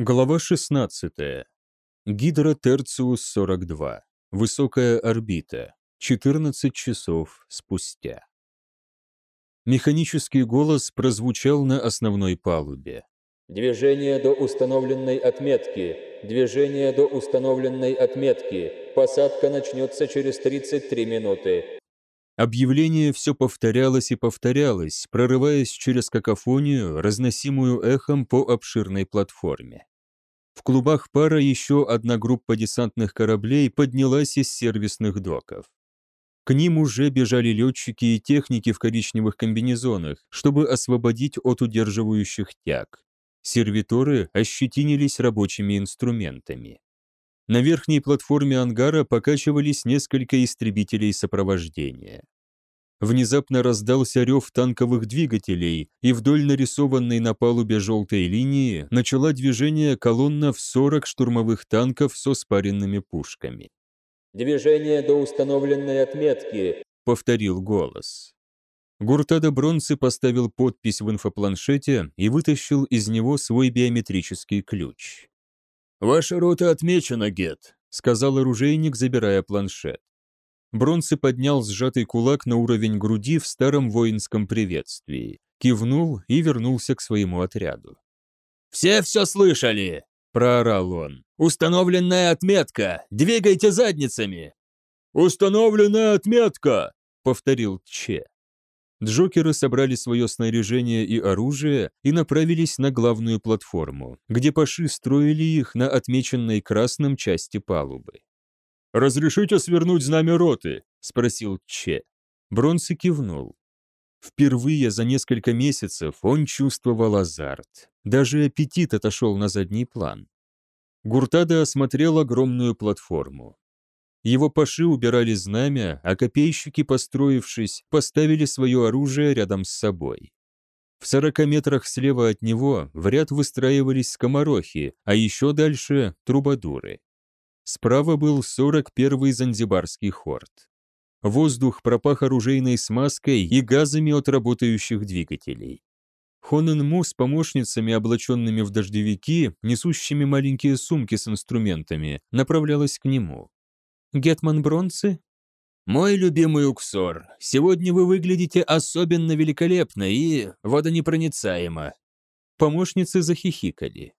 Глава 16. Гидра Терциус 42. Высокая орбита. 14 часов спустя. Механический голос прозвучал на основной палубе. Движение до установленной отметки. Движение до установленной отметки. Посадка начнется через 33 минуты. Объявление все повторялось и повторялось, прорываясь через какофонию, разносимую эхом по обширной платформе. В клубах пара еще одна группа десантных кораблей поднялась из сервисных доков. К ним уже бежали летчики и техники в коричневых комбинезонах, чтобы освободить от удерживающих тяг. Сервиторы ощетинились рабочими инструментами. На верхней платформе ангара покачивались несколько истребителей сопровождения. Внезапно раздался рев танковых двигателей, и вдоль нарисованной на палубе желтой линии начала движение колонна в 40 штурмовых танков со спаренными пушками. «Движение до установленной отметки», — повторил голос. Гуртада Бронцы поставил подпись в инфопланшете и вытащил из него свой биометрический ключ. «Ваша рота отмечена, Гет», — сказал оружейник, забирая планшет. Бронцы поднял сжатый кулак на уровень груди в старом воинском приветствии, кивнул и вернулся к своему отряду. «Все все слышали!» – проорал он. «Установленная отметка! Двигайте задницами!» «Установленная отметка!» – повторил Че. Джокеры собрали свое снаряжение и оружие и направились на главную платформу, где паши строили их на отмеченной красном части палубы. «Разрешите свернуть знамя роты?» – спросил Че. Бронси кивнул. Впервые за несколько месяцев он чувствовал азарт. Даже аппетит отошел на задний план. Гуртада осмотрел огромную платформу. Его паши убирали знамя, а копейщики, построившись, поставили свое оружие рядом с собой. В сорока метрах слева от него в ряд выстраивались скоморохи, а еще дальше – трубадуры. Справа был 41-й занзибарский хорд. Воздух пропах оружейной смазкой и газами от работающих двигателей. Хонен Му с помощницами, облаченными в дождевики, несущими маленькие сумки с инструментами, направлялась к нему. Гетман Бронцы? Мой любимый Уксор, сегодня вы выглядите особенно великолепно и водонепроницаемо. Помощницы захихикали.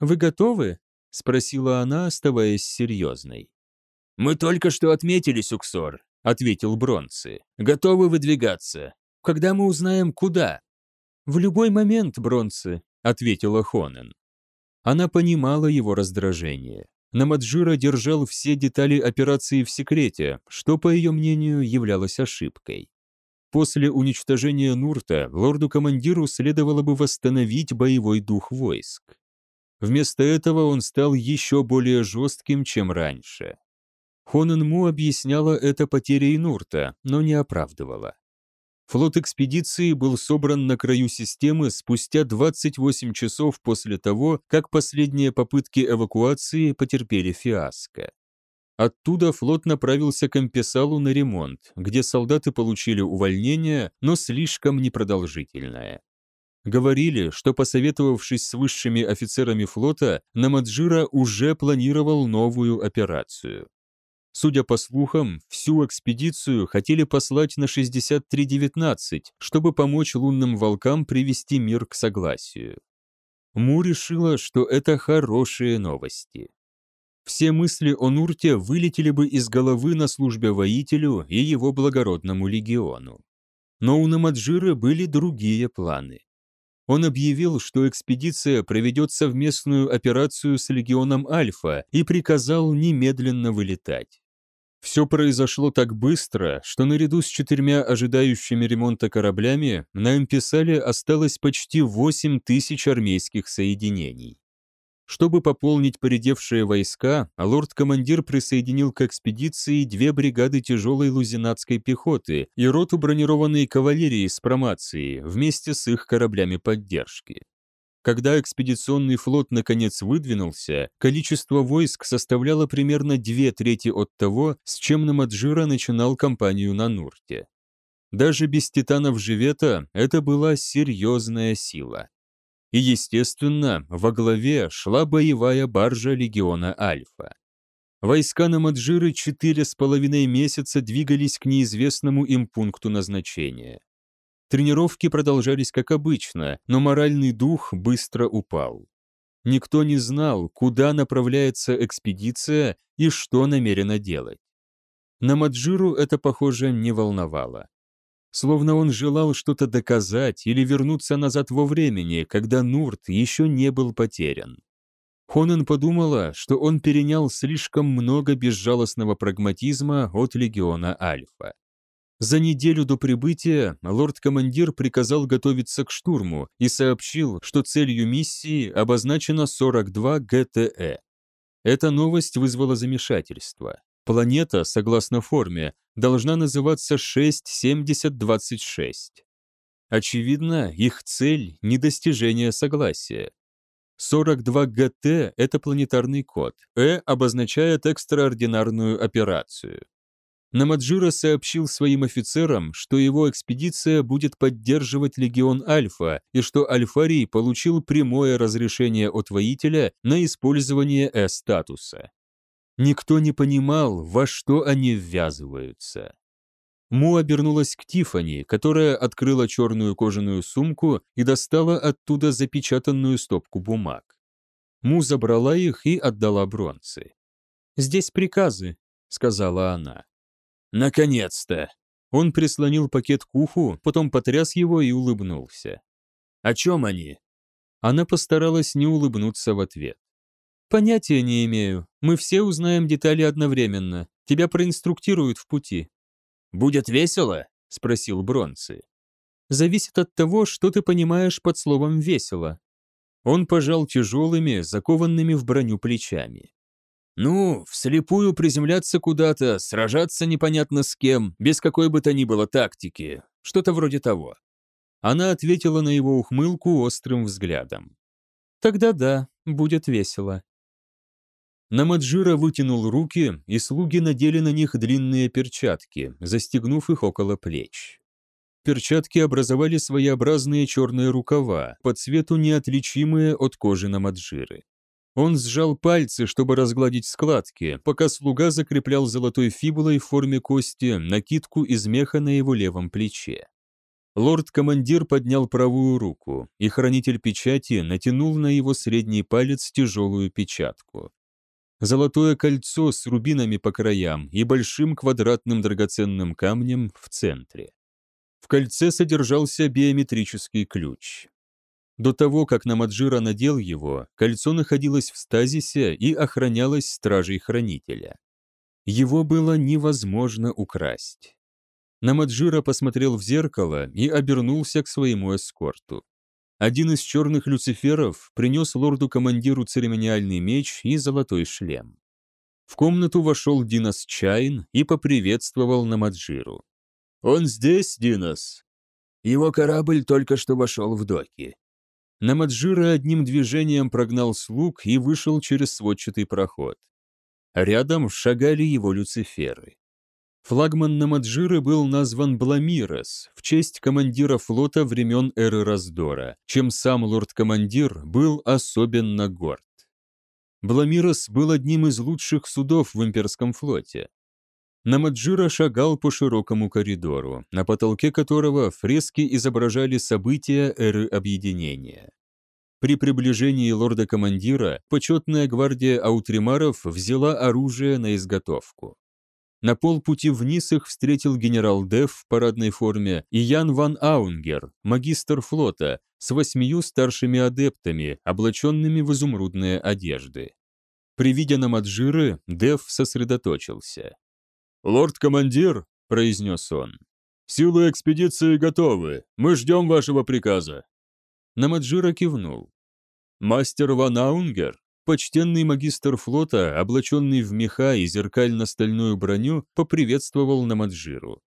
Вы готовы? спросила она, оставаясь серьезной. Мы только что отметились, Уксор, ответил Бронцы. Готовы выдвигаться. Когда мы узнаем, куда? В любой момент, Бронцы, ответила Хонен. Она понимала его раздражение. Намаджира держал все детали операции в секрете, что, по ее мнению, являлось ошибкой. После уничтожения Нурта лорду-командиру следовало бы восстановить боевой дух войск. Вместо этого он стал еще более жестким, чем раньше. Хонен Му объясняла это потерей Нурта, но не оправдывала. Флот экспедиции был собран на краю системы спустя 28 часов после того, как последние попытки эвакуации потерпели фиаско. Оттуда флот направился к Ампесалу на ремонт, где солдаты получили увольнение, но слишком непродолжительное. Говорили, что, посоветовавшись с высшими офицерами флота, Намаджира уже планировал новую операцию. Судя по слухам, всю экспедицию хотели послать на 6319, чтобы помочь лунным волкам привести мир к согласию. Му решила, что это хорошие новости. Все мысли о Нурте вылетели бы из головы на службе воителю и его благородному легиону. Но у Намаджира были другие планы. Он объявил, что экспедиция проведет совместную операцию с легионом Альфа и приказал немедленно вылетать. Все произошло так быстро, что наряду с четырьмя ожидающими ремонта кораблями на Эмписале осталось почти 8 тысяч армейских соединений. Чтобы пополнить поредевшие войска, лорд-командир присоединил к экспедиции две бригады тяжелой лузинатской пехоты и роту бронированной кавалерии с промации вместе с их кораблями поддержки. Когда экспедиционный флот наконец выдвинулся, количество войск составляло примерно две трети от того, с чем Намаджира начинал кампанию на Нурте. Даже без титанов Живета это была серьезная сила. И, естественно, во главе шла боевая баржа легиона Альфа. Войска на Маджиры четыре с половиной месяца двигались к неизвестному им пункту назначения. Тренировки продолжались как обычно, но моральный дух быстро упал. Никто не знал, куда направляется экспедиция и что намерена делать. На Маджиру это, похоже, не волновало. Словно он желал что-то доказать или вернуться назад во времени, когда Нурт еще не был потерян. Хонен подумала, что он перенял слишком много безжалостного прагматизма от легиона Альфа. За неделю до прибытия лорд-командир приказал готовиться к штурму и сообщил, что целью миссии обозначено 42 ГТЭ. Эта новость вызвала замешательство. Планета, согласно форме, должна называться 67026. Очевидно, их цель – недостижение согласия. 42 ГТ – это планетарный код, Э обозначает экстраординарную операцию. Намаджира сообщил своим офицерам, что его экспедиция будет поддерживать легион Альфа и что Альфарий получил прямое разрешение от воителя на использование Э-статуса. Никто не понимал, во что они ввязываются. Му обернулась к Тифани, которая открыла черную кожаную сумку и достала оттуда запечатанную стопку бумаг. Му забрала их и отдала бронцы. «Здесь приказы», — сказала она. «Наконец-то!» Он прислонил пакет к уху, потом потряс его и улыбнулся. «О чем они?» Она постаралась не улыбнуться в ответ. «Понятия не имею. Мы все узнаем детали одновременно. Тебя проинструктируют в пути». «Будет весело?» — спросил Бронцы. «Зависит от того, что ты понимаешь под словом «весело». Он пожал тяжелыми, закованными в броню плечами. «Ну, вслепую приземляться куда-то, сражаться непонятно с кем, без какой бы то ни было тактики. Что-то вроде того». Она ответила на его ухмылку острым взглядом. «Тогда да, будет весело». Намаджира вытянул руки, и слуги надели на них длинные перчатки, застегнув их около плеч. Перчатки образовали своеобразные черные рукава, по цвету неотличимые от кожи Намаджиры. Он сжал пальцы, чтобы разгладить складки, пока слуга закреплял золотой фибулой в форме кости накидку из меха на его левом плече. Лорд-командир поднял правую руку, и хранитель печати натянул на его средний палец тяжелую печатку золотое кольцо с рубинами по краям и большим квадратным драгоценным камнем в центре. В кольце содержался биометрический ключ. До того, как Намаджира надел его, кольцо находилось в стазисе и охранялось стражей хранителя. Его было невозможно украсть. Намаджира посмотрел в зеркало и обернулся к своему эскорту. Один из черных люциферов принес лорду-командиру церемониальный меч и золотой шлем. В комнату вошел Динас Чайн и поприветствовал Намаджиру. «Он здесь, Динас?» Его корабль только что вошел в доки. Намаджира одним движением прогнал слуг и вышел через сводчатый проход. Рядом шагали его люциферы. Флагман Намаджиры был назван Бламирес в честь командира флота времен эры раздора, чем сам лорд-командир был особенно горд. Бламирес был одним из лучших судов в имперском флоте. Намаджира шагал по широкому коридору, на потолке которого фрески изображали события эры объединения. При приближении лорда-командира почетная гвардия аутримаров взяла оружие на изготовку. На полпути вниз их встретил генерал Дев в парадной форме и Ян ван Аунгер, магистр флота, с восьмию старшими адептами, облаченными в изумрудные одежды. При виде Намаджиры Дев сосредоточился. «Лорд-командир», — произнес он, — «силы экспедиции готовы, мы ждем вашего приказа». Намаджира кивнул. «Мастер Ван Аунгер?» Почтенный магистр флота, облаченный в меха и зеркально-стальную броню, поприветствовал Намаджиру.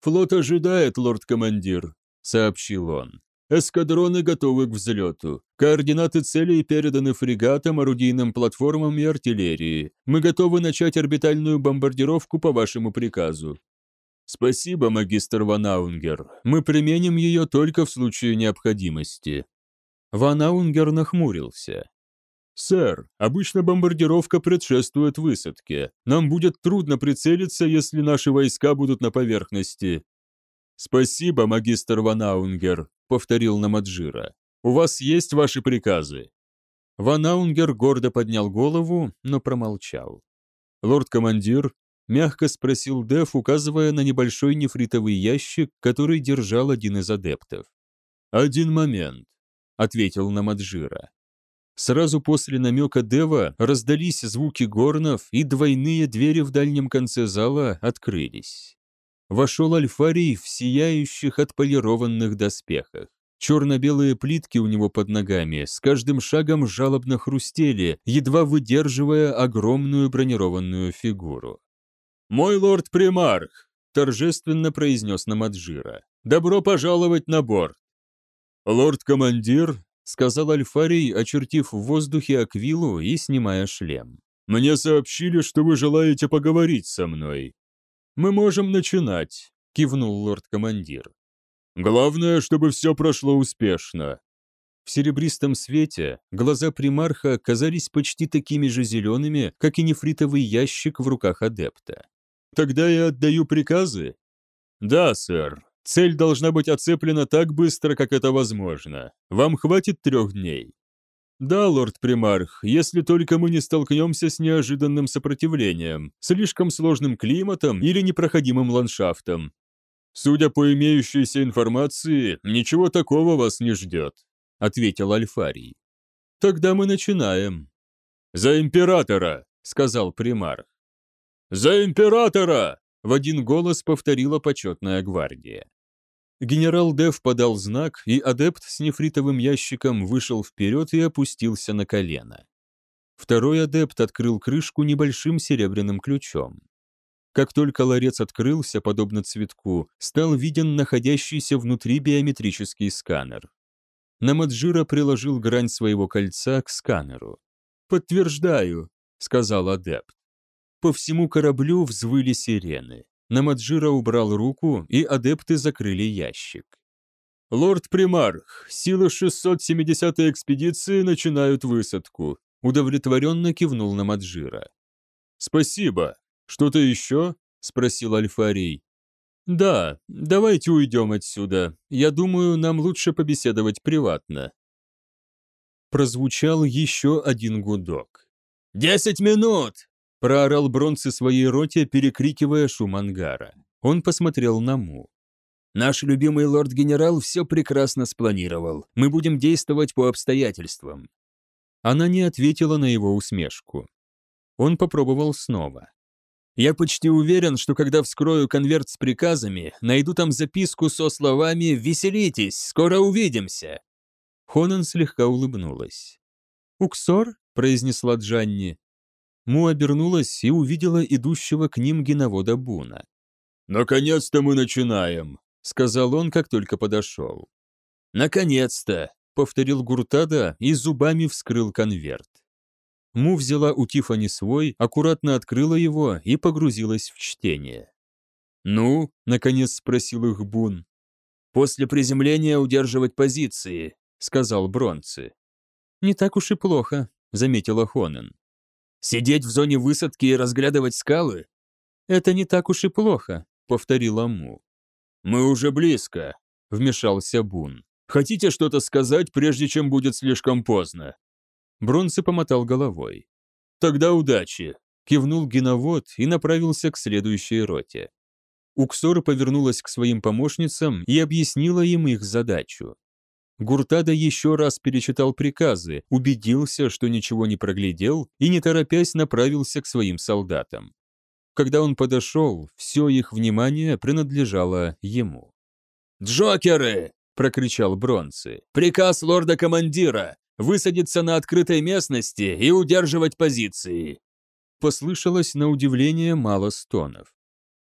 «Флот ожидает, лорд-командир», — сообщил он. «Эскадроны готовы к взлету. Координаты целей переданы фрегатам, орудийным платформам и артиллерии. Мы готовы начать орбитальную бомбардировку по вашему приказу». «Спасибо, магистр Ванаунгер. Мы применим ее только в случае необходимости», Ван Аунгер нахмурился. «Сэр, обычно бомбардировка предшествует высадке. Нам будет трудно прицелиться, если наши войска будут на поверхности». «Спасибо, магистр Ван Аунгер», — повторил Намаджира. «У вас есть ваши приказы?» Ван Аунгер гордо поднял голову, но промолчал. «Лорд-командир», — мягко спросил Дев, указывая на небольшой нефритовый ящик, который держал один из адептов. «Один момент», — ответил Намаджира. Сразу после намека Дева раздались звуки горнов, и двойные двери в дальнем конце зала открылись. Вошел Альфарий в сияющих отполированных доспехах. Черно-белые плитки у него под ногами с каждым шагом жалобно хрустели, едва выдерживая огромную бронированную фигуру. «Мой лорд-примарх!» – торжественно произнес Намаджира. «Добро пожаловать на борт!» «Лорд-командир!» — сказал Альфарий, очертив в воздухе аквилу и снимая шлем. «Мне сообщили, что вы желаете поговорить со мной». «Мы можем начинать», — кивнул лорд-командир. «Главное, чтобы все прошло успешно». В серебристом свете глаза примарха казались почти такими же зелеными, как и нефритовый ящик в руках адепта. «Тогда я отдаю приказы?» «Да, сэр», Цель должна быть оцеплена так быстро, как это возможно. Вам хватит трех дней. Да, лорд-примарх, если только мы не столкнемся с неожиданным сопротивлением, слишком сложным климатом или непроходимым ландшафтом. Судя по имеющейся информации, ничего такого вас не ждет, ответил Альфарий. Тогда мы начинаем. За императора, сказал примарх. За императора! В один голос повторила почетная гвардия. Генерал Дев подал знак, и адепт с нефритовым ящиком вышел вперед и опустился на колено. Второй адепт открыл крышку небольшим серебряным ключом. Как только ларец открылся, подобно цветку, стал виден находящийся внутри биометрический сканер. Намаджира приложил грань своего кольца к сканеру. «Подтверждаю», — сказал адепт. По всему кораблю взвыли сирены. Намаджира убрал руку, и адепты закрыли ящик. «Лорд Примарх, силы 670-й экспедиции начинают высадку», удовлетворенно кивнул Намаджира. «Спасибо. Что-то еще?» – спросил Альфарий. «Да, давайте уйдем отсюда. Я думаю, нам лучше побеседовать приватно». Прозвучал еще один гудок. «Десять минут!» Проорал Бронцы своей роте, перекрикивая шум ангара. Он посмотрел на Му. «Наш любимый лорд-генерал все прекрасно спланировал. Мы будем действовать по обстоятельствам». Она не ответила на его усмешку. Он попробовал снова. «Я почти уверен, что когда вскрою конверт с приказами, найду там записку со словами «Веселитесь, скоро увидимся». Хонан слегка улыбнулась. «Уксор?» – произнесла Джанни. Му обернулась и увидела идущего к ним геновода Буна. «Наконец-то мы начинаем», — сказал он, как только подошел. «Наконец-то», — повторил Гуртада и зубами вскрыл конверт. Му взяла у Тифани свой, аккуратно открыла его и погрузилась в чтение. «Ну?» — наконец спросил их Бун. «После приземления удерживать позиции», — сказал Бронцы. «Не так уж и плохо», — заметила Хонен. Сидеть в зоне высадки и разглядывать скалы? Это не так уж и плохо, повторила Му. Мы уже близко, вмешался Бун. Хотите что-то сказать, прежде чем будет слишком поздно? Бронце помотал головой. Тогда удачи, кивнул геновод и направился к следующей роте. Уксор повернулась к своим помощницам и объяснила им их задачу. Гуртада еще раз перечитал приказы, убедился, что ничего не проглядел, и не торопясь направился к своим солдатам. Когда он подошел, все их внимание принадлежало ему. «Джокеры!» – прокричал Бронцы. «Приказ лорда-командира! Высадиться на открытой местности и удерживать позиции!» Послышалось на удивление мало стонов.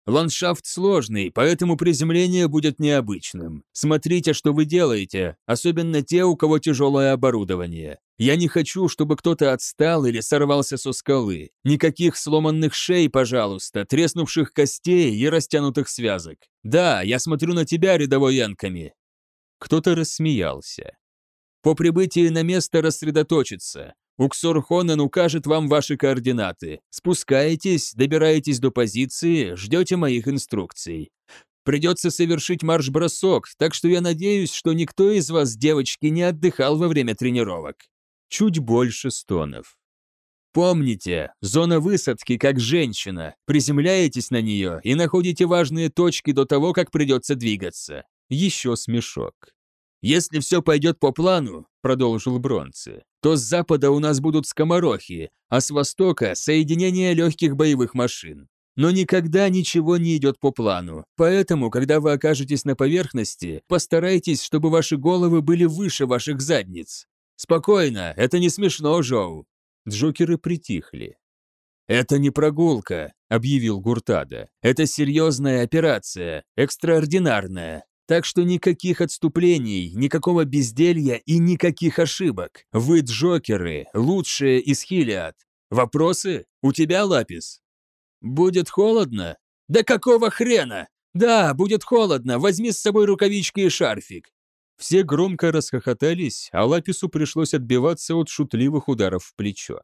Ландшафт сложный, поэтому приземление будет необычным. Смотрите, что вы делаете, особенно те, у кого тяжелое оборудование. Я не хочу, чтобы кто-то отстал или сорвался со скалы. Никаких сломанных шей, пожалуйста, треснувших костей и растянутых связок. Да, я смотрю на тебя, рядовой Янками. Кто-то рассмеялся. По прибытии на место рассредоточиться. Уксор Хонен укажет вам ваши координаты. Спускаетесь, добираетесь до позиции, ждете моих инструкций. Придется совершить марш-бросок, так что я надеюсь, что никто из вас, девочки, не отдыхал во время тренировок. Чуть больше стонов. Помните, зона высадки как женщина. Приземляетесь на нее и находите важные точки до того, как придется двигаться. Еще смешок. «Если все пойдет по плану», — продолжил Бронце, «то с запада у нас будут скоморохи, а с востока — соединение легких боевых машин. Но никогда ничего не идет по плану. Поэтому, когда вы окажетесь на поверхности, постарайтесь, чтобы ваши головы были выше ваших задниц. Спокойно, это не смешно, Жоу. Джокеры притихли. «Это не прогулка», — объявил Гуртада. «Это серьезная операция, экстраординарная. Так что никаких отступлений, никакого безделья и никаких ошибок. Вы, Джокеры, лучшие из Хилиад. Вопросы? У тебя, Лапис? Будет холодно? Да какого хрена? Да, будет холодно, возьми с собой рукавички и шарфик. Все громко расхохотались, а Лапису пришлось отбиваться от шутливых ударов в плечо.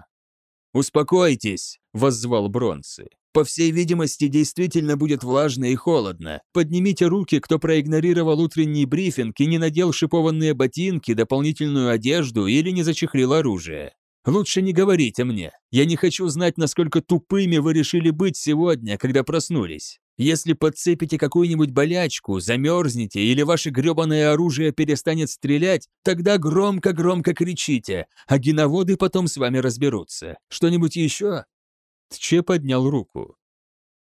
«Успокойтесь», — воззвал Бронцы. По всей видимости, действительно будет влажно и холодно. Поднимите руки, кто проигнорировал утренний брифинг и не надел шипованные ботинки, дополнительную одежду или не зачехлил оружие. Лучше не говорите мне. Я не хочу знать, насколько тупыми вы решили быть сегодня, когда проснулись. Если подцепите какую-нибудь болячку, замерзнете или ваше гребаное оружие перестанет стрелять, тогда громко-громко кричите, а геноводы потом с вами разберутся. Что-нибудь еще? Тче поднял руку.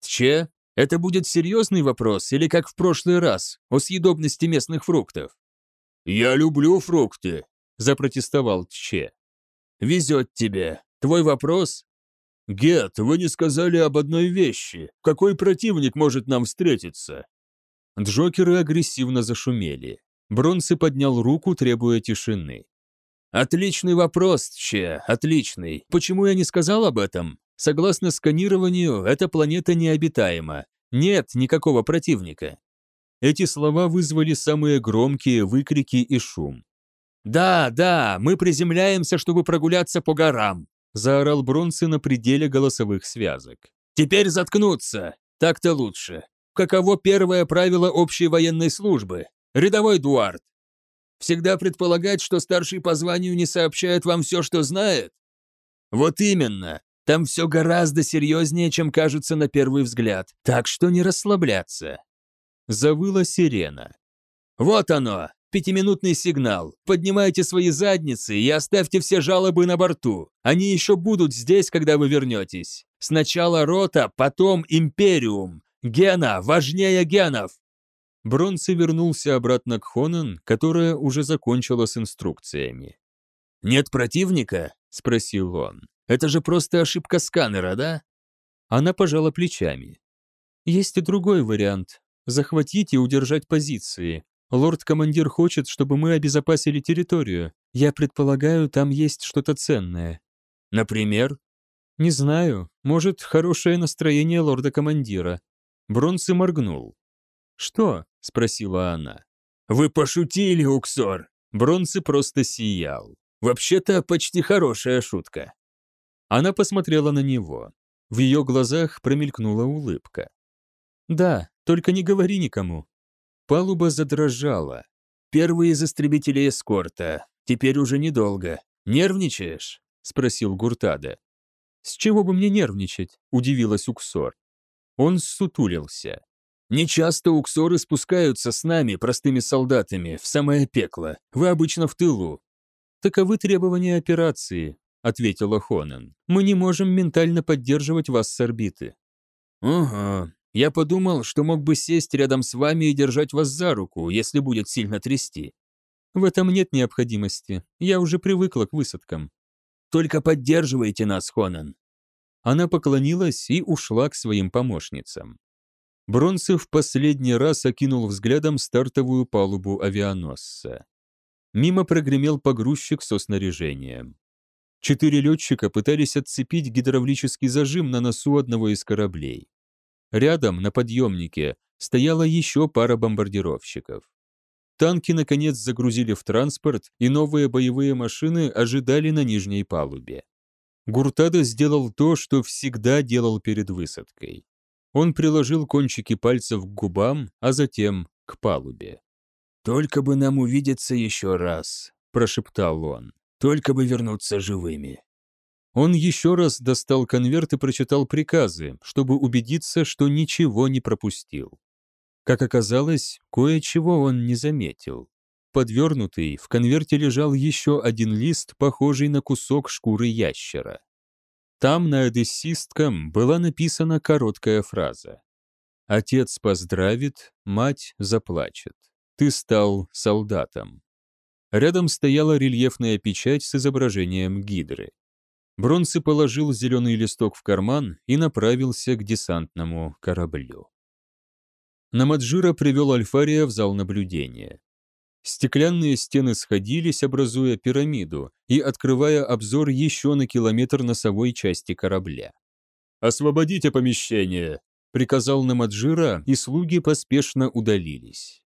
«Тче, это будет серьезный вопрос или как в прошлый раз, о съедобности местных фруктов?» «Я люблю фрукты», — запротестовал Тче. «Везет тебе. Твой вопрос?» «Гет, вы не сказали об одной вещи. Какой противник может нам встретиться?» Джокеры агрессивно зашумели. Бронсы поднял руку, требуя тишины. «Отличный вопрос, Че, отличный. Почему я не сказал об этом? Согласно сканированию, эта планета необитаема. Нет никакого противника. Эти слова вызвали самые громкие выкрики и шум. «Да, да, мы приземляемся, чтобы прогуляться по горам», заорал Бронсы на пределе голосовых связок. «Теперь заткнуться! Так-то лучше. Каково первое правило общей военной службы? Рядовой Дуарт. Всегда предполагать, что старший по званию не сообщает вам все, что знает? Вот именно. Там все гораздо серьезнее, чем кажется на первый взгляд, так что не расслабляться. Завыла сирена. Вот оно, пятиминутный сигнал. Поднимайте свои задницы и оставьте все жалобы на борту. Они еще будут здесь, когда вы вернетесь. Сначала рота, потом империум. Гена, важнее генов. Бронси вернулся обратно к Хонан, которая уже закончила с инструкциями. «Нет противника?» – спросил он. Это же просто ошибка сканера, да?» Она пожала плечами. «Есть и другой вариант. Захватить и удержать позиции. Лорд-командир хочет, чтобы мы обезопасили территорию. Я предполагаю, там есть что-то ценное». «Например?» «Не знаю. Может, хорошее настроение лорда-командира». Бронсы моргнул. «Что?» — спросила она. «Вы пошутили, Уксор!» Бронсы просто сиял. «Вообще-то почти хорошая шутка». Она посмотрела на него. В ее глазах промелькнула улыбка. «Да, только не говори никому». Палуба задрожала. «Первый из истребителей эскорта. Теперь уже недолго. Нервничаешь?» — спросил Гуртада. «С чего бы мне нервничать?» — удивилась Уксор. Он сутулился. «Нечасто уксоры спускаются с нами, простыми солдатами, в самое пекло. Вы обычно в тылу». «Таковы требования операции. — ответила Хонен. «Мы не можем ментально поддерживать вас с орбиты». «Ага. Я подумал, что мог бы сесть рядом с вами и держать вас за руку, если будет сильно трясти». «В этом нет необходимости. Я уже привыкла к высадкам». «Только поддерживайте нас, Хонен». Она поклонилась и ушла к своим помощницам. Бронцев последний раз окинул взглядом стартовую палубу авианосца. Мимо прогремел погрузчик со снаряжением. Четыре летчика пытались отцепить гидравлический зажим на носу одного из кораблей. Рядом, на подъемнике, стояла еще пара бомбардировщиков. танки наконец загрузили в транспорт, и новые боевые машины ожидали на нижней палубе. Гуртадо сделал то, что всегда делал перед высадкой. Он приложил кончики пальцев к губам, а затем к палубе. «Только бы нам увидеться еще раз», – прошептал он. «Только бы вернуться живыми». Он еще раз достал конверт и прочитал приказы, чтобы убедиться, что ничего не пропустил. Как оказалось, кое-чего он не заметил. Подвернутый, в конверте лежал еще один лист, похожий на кусок шкуры ящера. Там на одессистком была написана короткая фраза. «Отец поздравит, мать заплачет. Ты стал солдатом». Рядом стояла рельефная печать с изображением гидры. Бронцы положил зеленый листок в карман и направился к десантному кораблю. Намаджира привел Альфария в зал наблюдения. Стеклянные стены сходились, образуя пирамиду и открывая обзор еще на километр носовой части корабля. «Освободите помещение!» — приказал Намаджира, и слуги поспешно удалились.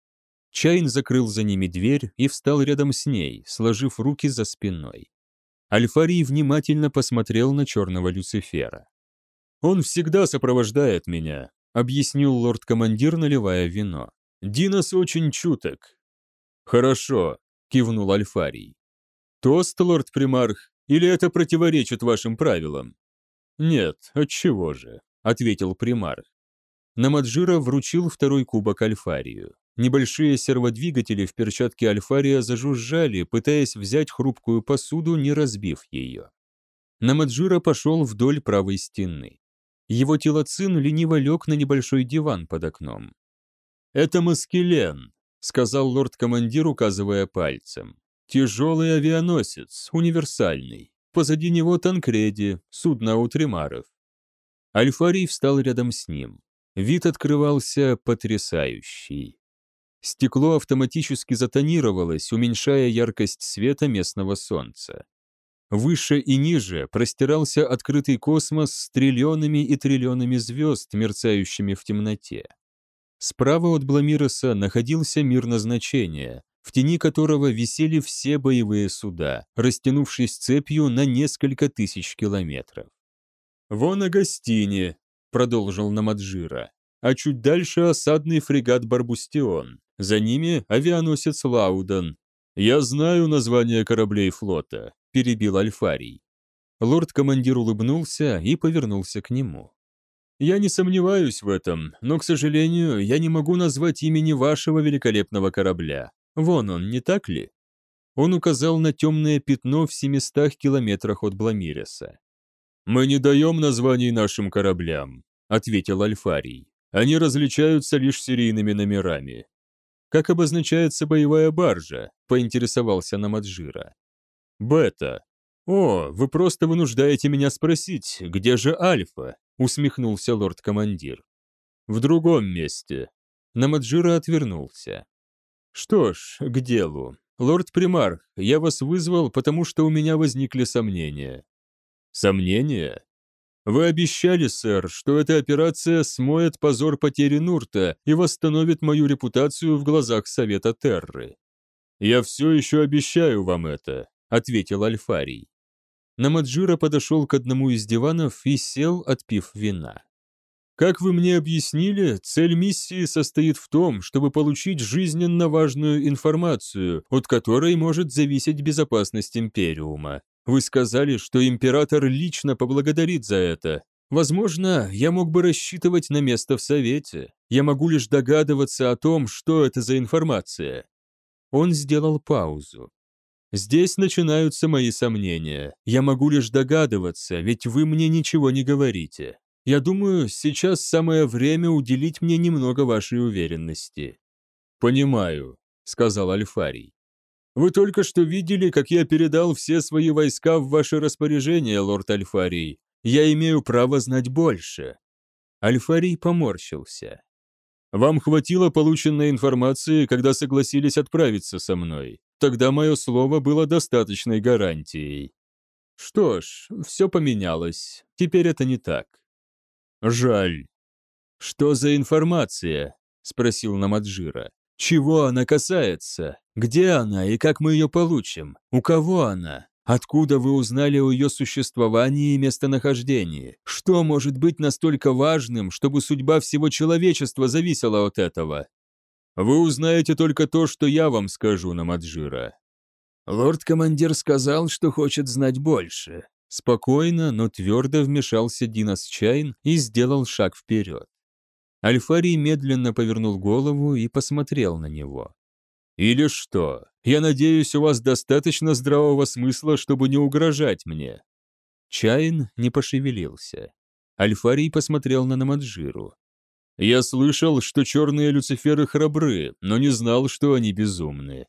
Чайн закрыл за ними дверь и встал рядом с ней, сложив руки за спиной. Альфарий внимательно посмотрел на черного Люцифера. «Он всегда сопровождает меня», объяснил лорд-командир, наливая вино. «Динос очень чуток». «Хорошо», — кивнул Альфарий. «Тост, лорд-примарх, или это противоречит вашим правилам?» «Нет, отчего же», — ответил примарх. Намаджира вручил второй кубок Альфарию. Небольшие серводвигатели в перчатке Альфария зажужжали, пытаясь взять хрупкую посуду, не разбив ее. Намаджира пошел вдоль правой стены. Его телоцин лениво лег на небольшой диван под окном. «Это Маскелен», — сказал лорд-командир, указывая пальцем. «Тяжелый авианосец, универсальный. Позади него Танкреди, судно у Тримаров». Альфарий встал рядом с ним. Вид открывался потрясающий. Стекло автоматически затонировалось, уменьшая яркость света местного солнца. Выше и ниже простирался открытый космос с триллионами и триллионами звезд, мерцающими в темноте. Справа от Бламироса находился мир назначения, в тени которого висели все боевые суда, растянувшись цепью на несколько тысяч километров. «Вон Агастини», — продолжил Намаджира, а чуть дальше осадный фрегат «Барбустион», за ними авианосец «Лаудан». Я знаю название кораблей флота, перебил Альфарий. Лорд-командир улыбнулся и повернулся к нему. «Я не сомневаюсь в этом, но, к сожалению, я не могу назвать имени вашего великолепного корабля. Вон он, не так ли?» Он указал на темное пятно в 700 километрах от Бламиреса. «Мы не даем названий нашим кораблям», — ответил Альфарий. «Они различаются лишь серийными номерами». «Как обозначается боевая баржа?» — поинтересовался Намаджира. Бета. О, вы просто вынуждаете меня спросить, где же Альфа? Усмехнулся лорд-командир. В другом месте. Намаджира отвернулся. Что ж, к делу. Лорд-примарх, я вас вызвал, потому что у меня возникли сомнения. Сомнения? Вы обещали, сэр, что эта операция смоет позор потери Нурта и восстановит мою репутацию в глазах Совета Терры. Я все еще обещаю вам это, ответил Альфарий. Намаджира подошел к одному из диванов и сел, отпив вина. Как вы мне объяснили, цель миссии состоит в том, чтобы получить жизненно важную информацию, от которой может зависеть безопасность Империума. Вы сказали, что Император лично поблагодарит за это. Возможно, я мог бы рассчитывать на место в Совете. Я могу лишь догадываться о том, что это за информация. Он сделал паузу. Здесь начинаются мои сомнения. Я могу лишь догадываться, ведь вы мне ничего не говорите. Я думаю, сейчас самое время уделить мне немного вашей уверенности». «Понимаю», — сказал Альфарий. «Вы только что видели, как я передал все свои войска в ваше распоряжение, лорд Альфарий. Я имею право знать больше». Альфарий поморщился. «Вам хватило полученной информации, когда согласились отправиться со мной. Тогда мое слово было достаточной гарантией. Что ж, все поменялось. Теперь это не так. Жаль. Что за информация? Спросил Намаджира. Чего она касается? Где она и как мы ее получим? У кого она? Откуда вы узнали о ее существовании и местонахождении? Что может быть настолько важным, чтобы судьба всего человечества зависела от этого? Вы узнаете только то, что я вам скажу, Намаджира. Лорд-командир сказал, что хочет знать больше. Спокойно, но твердо вмешался Динас Чайн и сделал шаг вперед. Альфарий медленно повернул голову и посмотрел на него. «Или что? Я надеюсь, у вас достаточно здравого смысла, чтобы не угрожать мне». Чайн не пошевелился. Альфарий посмотрел на Намаджиру. «Я слышал, что черные люциферы храбры, но не знал, что они безумны».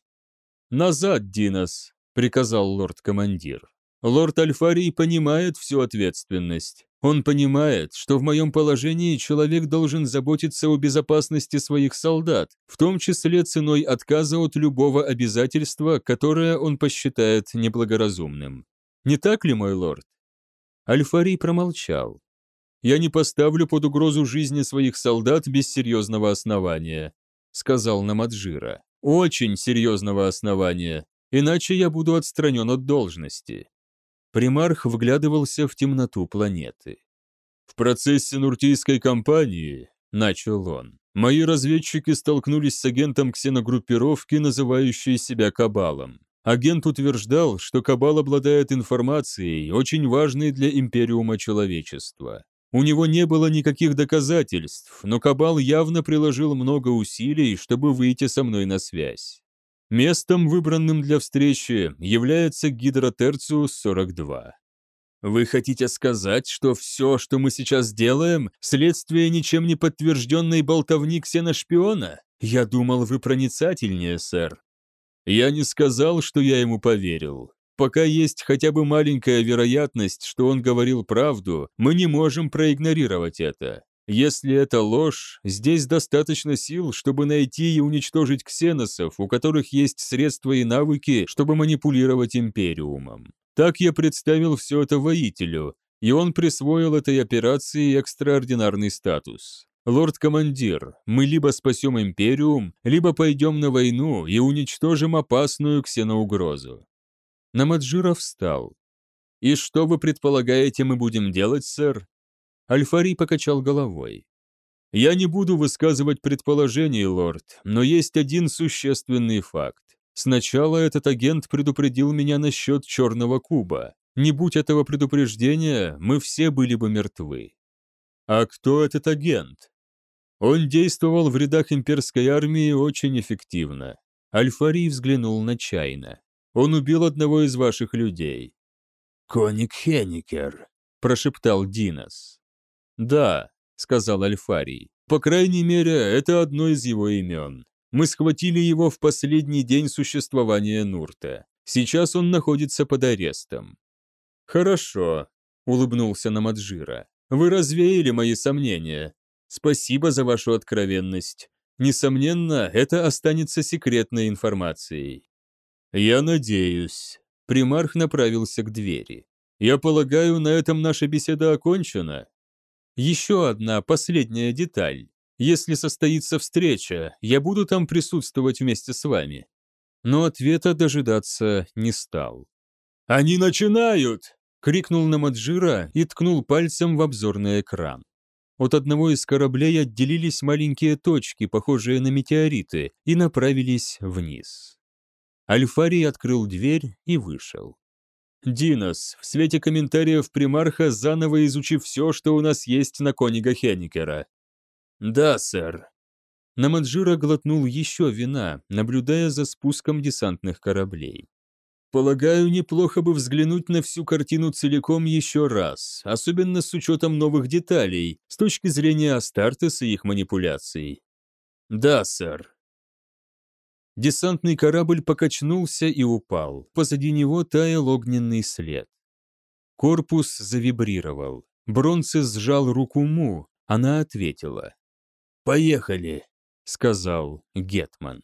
«Назад, Динос!» — приказал лорд-командир. «Лорд Альфарий понимает всю ответственность. Он понимает, что в моем положении человек должен заботиться о безопасности своих солдат, в том числе ценой отказа от любого обязательства, которое он посчитает неблагоразумным. Не так ли, мой лорд? Альфарий промолчал. «Я не поставлю под угрозу жизни своих солдат без серьезного основания», сказал Намаджира. «Очень серьезного основания, иначе я буду отстранен от должности». Примарх вглядывался в темноту планеты. «В процессе Нуртийской кампании», — начал он, «мои разведчики столкнулись с агентом ксеногруппировки, называющей себя Кабалом. Агент утверждал, что Кабал обладает информацией, очень важной для Империума человечества. У него не было никаких доказательств, но Кабал явно приложил много усилий, чтобы выйти со мной на связь. Местом, выбранным для встречи, является Гидротерциус-42. Вы хотите сказать, что все, что мы сейчас делаем, следствие ничем не подтвержденной болтовни ксеношпиона? Я думал, вы проницательнее, сэр. Я не сказал, что я ему поверил. Пока есть хотя бы маленькая вероятность, что он говорил правду, мы не можем проигнорировать это. Если это ложь, здесь достаточно сил, чтобы найти и уничтожить ксеносов, у которых есть средства и навыки, чтобы манипулировать Империумом. Так я представил все это воителю, и он присвоил этой операции экстраординарный статус. «Лорд-командир, мы либо спасем Империум, либо пойдем на войну и уничтожим опасную ксеноугрозу». Намаджиров встал. «И что вы предполагаете мы будем делать, сэр?» Альфари покачал головой. «Я не буду высказывать предположений, лорд, но есть один существенный факт. Сначала этот агент предупредил меня насчет черного куба. Не будь этого предупреждения, мы все были бы мертвы. А кто этот агент? Он действовал в рядах имперской армии очень эффективно. Альфари взглянул на Чайна. Он убил одного из ваших людей. «Коник Хенникер», – прошептал Динос. «Да», — сказал Альфарий. «По крайней мере, это одно из его имен. Мы схватили его в последний день существования Нурта. Сейчас он находится под арестом». «Хорошо», — улыбнулся Намаджира. «Вы развеяли мои сомнения. Спасибо за вашу откровенность. Несомненно, это останется секретной информацией». «Я надеюсь». Примарх направился к двери. «Я полагаю, на этом наша беседа окончена?» Еще одна последняя деталь. Если состоится встреча, я буду там присутствовать вместе с вами. Но ответа дожидаться не стал. «Они начинают!» — крикнул на Маджира и ткнул пальцем в обзорный экран. От одного из кораблей отделились маленькие точки, похожие на метеориты, и направились вниз. Альфарий открыл дверь и вышел. Динос, в свете комментариев примарха, заново изучив все, что у нас есть на Конига Хенникера. Да, сэр. Намаджира глотнул еще вина, наблюдая за спуском десантных кораблей. Полагаю, неплохо бы взглянуть на всю картину целиком еще раз, особенно с учетом новых деталей, с точки зрения Астартес и их манипуляций. Да, сэр. Десантный корабль покачнулся и упал. Позади него таял огненный след. Корпус завибрировал. Бронце сжал руку Му. Она ответила. «Поехали», — сказал Гетман.